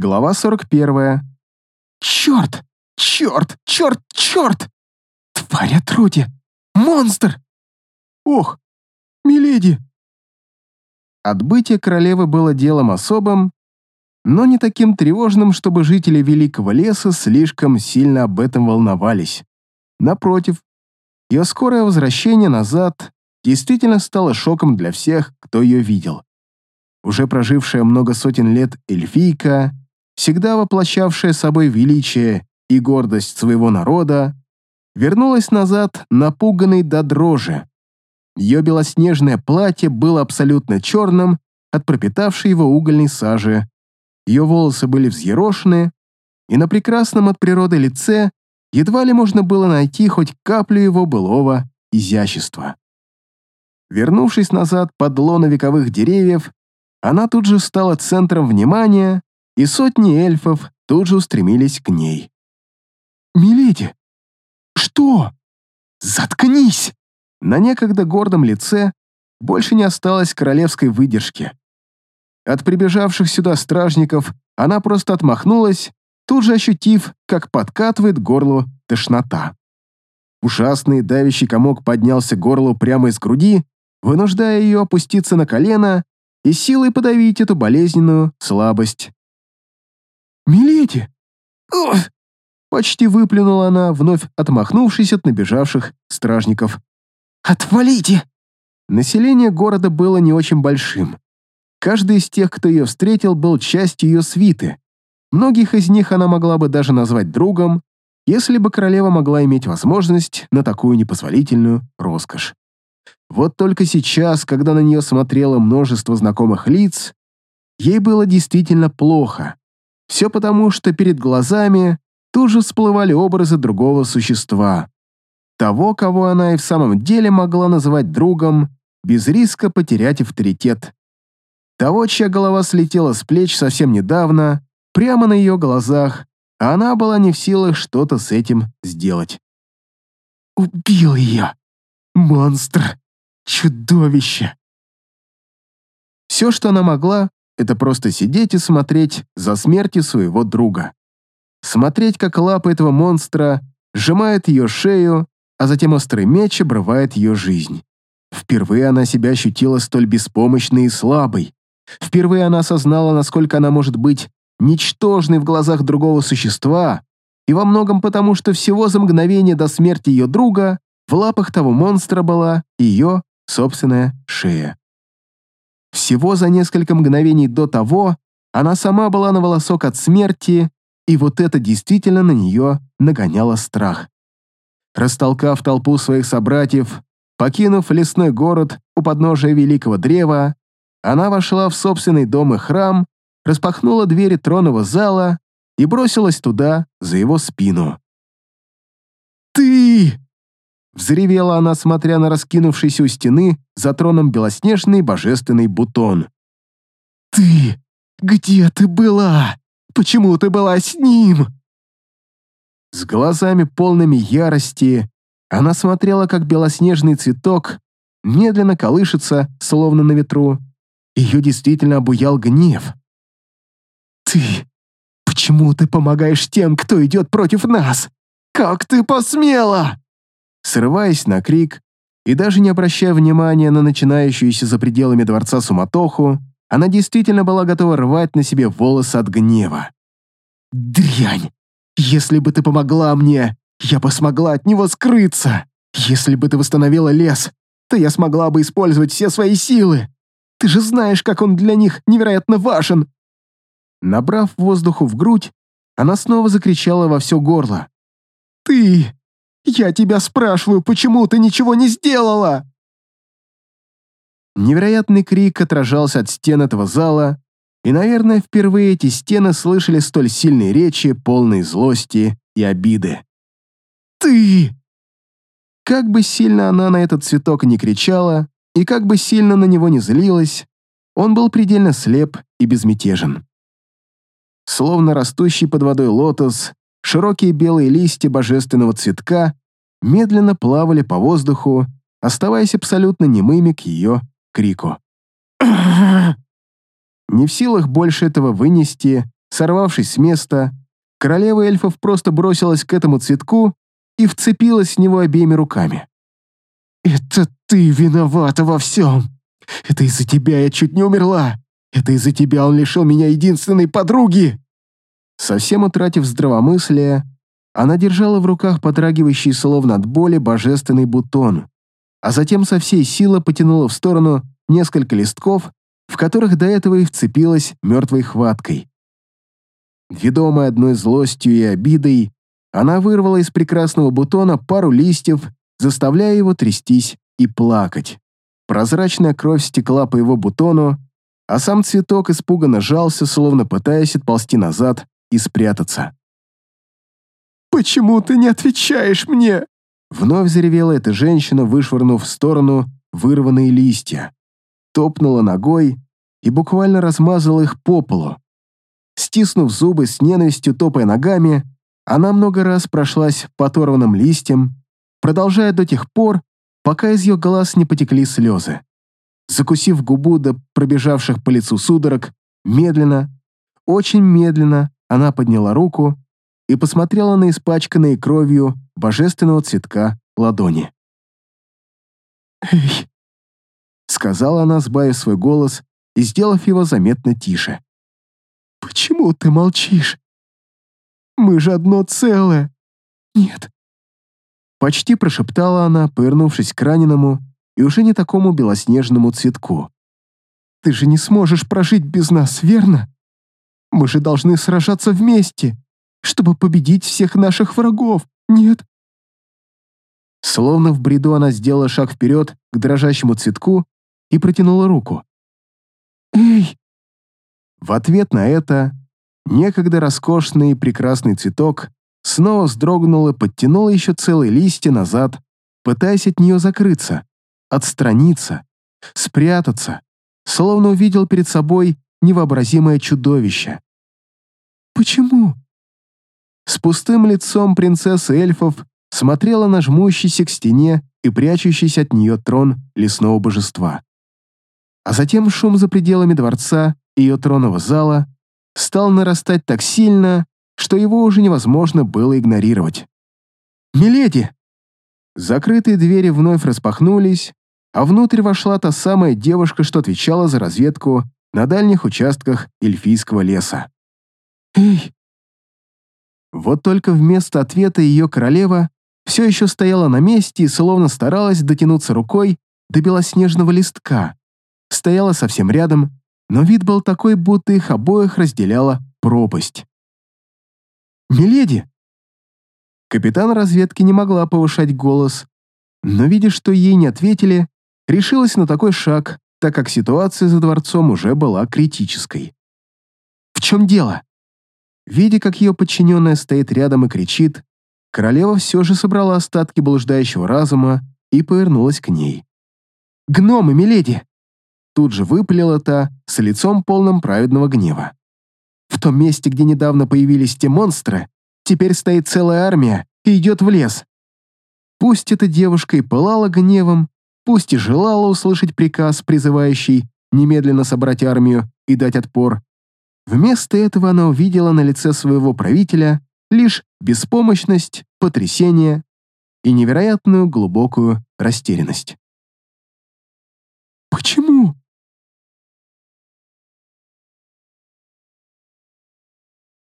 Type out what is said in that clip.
Глава 41. «Черт! Черт! Черт! Черт! Тварь отруди! Монстр! Ох, миледи!» Отбытие королевы было делом особым, но не таким тревожным, чтобы жители Великого леса слишком сильно об этом волновались. Напротив, ее скорое возвращение назад действительно стало шоком для всех, кто ее видел. Уже прожившая много сотен лет эльфийка, всегда воплощавшая собой величие и гордость своего народа, вернулась назад, напуганной до дрожи. Ее белоснежное платье было абсолютно черным от пропитавшей его угольной сажи, ее волосы были взъерошены, и на прекрасном от природы лице едва ли можно было найти хоть каплю его былого изящества. Вернувшись назад под лоно вековых деревьев, она тут же стала центром внимания, и сотни эльфов тут же устремились к ней. «Миледи! Что? Заткнись!» На некогда гордом лице больше не осталось королевской выдержки. От прибежавших сюда стражников она просто отмахнулась, тут же ощутив, как подкатывает горло тошнота. Ужасный давящий комок поднялся к горлу прямо из груди, вынуждая ее опуститься на колено и силой подавить эту болезненную слабость. «Миледи!» Ух! Почти выплюнула она, вновь отмахнувшись от набежавших стражников. «Отвалите!» Население города было не очень большим. Каждый из тех, кто ее встретил, был частью ее свиты. Многих из них она могла бы даже назвать другом, если бы королева могла иметь возможность на такую непозволительную роскошь. Вот только сейчас, когда на нее смотрело множество знакомых лиц, ей было действительно плохо. Все потому, что перед глазами тут же всплывали образы другого существа. Того, кого она и в самом деле могла называть другом, без риска потерять авторитет того, чья голова слетела с плеч совсем недавно, прямо на ее глазах, а она была не в силах что-то с этим сделать. «Убил ее! Монстр! Чудовище!» Все, что она могла, это просто сидеть и смотреть за смертью своего друга. Смотреть, как лапы этого монстра сжимает ее шею, а затем острый меч обрывает ее жизнь. Впервые она себя ощутила столь беспомощной и слабой. Впервые она осознала, насколько она может быть ничтожной в глазах другого существа, и во многом потому, что всего за мгновение до смерти ее друга в лапах того монстра была ее собственная шея. Всего за несколько мгновений до того она сама была на волосок от смерти, и вот это действительно на нее нагоняло страх. Растолкав толпу своих собратьев, покинув лесной город у подножия великого древа, она вошла в собственный дом и храм, распахнула двери тронного зала и бросилась туда, за его спину. «Ты!» — взревела она, смотря на раскинувшийся у стены за троном белоснежный божественный бутон. «Ты! Где ты была? Почему ты была с ним?» С глазами полными ярости она смотрела, как белоснежный цветок медленно колышется, словно на ветру, ее действительно обуял гнев. «Ты... Почему ты помогаешь тем, кто идет против нас? Как ты посмела?» Срываясь на крик и даже не обращая внимания на начинающуюся за пределами дворца суматоху, она действительно была готова рвать на себе волосы от гнева. «Дрянь! Если бы ты помогла мне, я бы смогла от него скрыться! Если бы ты восстановила лес, то я смогла бы использовать все свои силы! Ты же знаешь, как он для них невероятно важен!» Набрав воздуху в грудь, она снова закричала во все горло. «Ты! Я тебя спрашиваю, почему ты ничего не сделала?» Невероятный крик отражался от стен этого зала, и, наверное, впервые эти стены слышали столь сильные речи, полные злости и обиды. «Ты!» Как бы сильно она на этот цветок не кричала, и как бы сильно на него не злилась, он был предельно слеп и безмятежен. Словно растущий под водой лотос, широкие белые листья божественного цветка медленно плавали по воздуху, оставаясь абсолютно немыми к ее крику. Не в силах больше этого вынести, Сорвавшись с места, королева эльфов просто бросилась к этому цветку и вцепилась в него обеими руками. «Это ты виновата во всем! Это из-за тебя я чуть не умерла! Это из-за тебя он лишил меня единственной подруги!» Совсем утратив здравомыслие, она держала в руках подрагивающий словно от боли божественный бутон, а затем со всей силы потянула в сторону несколько листков, в которых до этого и вцепилась мертвой хваткой. Ведомая одной злостью и обидой, она вырвала из прекрасного бутона пару листьев, заставляя его трястись и плакать. Прозрачная кровь стекла по его бутону, а сам цветок испуганно жался, словно пытаясь отползти назад и спрятаться. «Почему ты не отвечаешь мне?» Вновь заревела эта женщина, вышвырнув в сторону вырванные листья. Топнула ногой и буквально размазала их по полу. Стиснув зубы с ненавистью, топая ногами, она много раз прошлась по оторванным листьям, продолжая до тех пор, пока из ее глаз не потекли слезы. Закусив губу до пробежавших по лицу судорог, медленно, очень медленно она подняла руку и посмотрела на испачканные кровью божественного цветка ладони. «Эй!» — сказала она, сбавив свой голос и сделав его заметно тише. «Почему ты молчишь? Мы же одно целое. Нет». Почти прошептала она, повернувшись к раненому и уже не такому белоснежному цветку. «Ты же не сможешь прожить без нас, верно? Мы же должны сражаться вместе, чтобы победить всех наших врагов, нет?» Словно в бреду она сделала шаг вперед к дрожащему цветку и протянула руку. «Эй!» В ответ на это некогда роскошный и прекрасный цветок снова вздрогнул и подтянул еще целые листья назад, пытаясь от нее закрыться, отстраниться, спрятаться, словно увидел перед собой невообразимое чудовище. «Почему?» С пустым лицом принцессы эльфов смотрела на жмущийся к стене и прячущийся от нее трон лесного божества. А затем шум за пределами дворца и ее тронного зала стал нарастать так сильно, что его уже невозможно было игнорировать. «Миледи!» Закрытые двери вновь распахнулись, а внутрь вошла та самая девушка, что отвечала за разведку на дальних участках эльфийского леса. «Эй!» Вот только вместо ответа ее королева все еще стояла на месте и словно старалась дотянуться рукой до белоснежного листка. Стояла совсем рядом, но вид был такой, будто их обоих разделяла пропасть. «Миледи!» Капитан разведки не могла повышать голос, но, видя, что ей не ответили, решилась на такой шаг, так как ситуация за дворцом уже была критической. «В чем дело?» Видя, как ее подчиненная стоит рядом и кричит, королева все же собрала остатки блуждающего разума и повернулась к ней. «Гномы, миледи!» Тут же выпалила та с лицом полным праведного гнева. В том месте, где недавно появились те монстры, теперь стоит целая армия и идет в лес. Пусть эта девушка и пылала гневом, пусть и желала услышать приказ, призывающий немедленно собрать армию и дать отпор, вместо этого она увидела на лице своего правителя лишь беспомощность, потрясение и невероятную глубокую растерянность. «Почему?»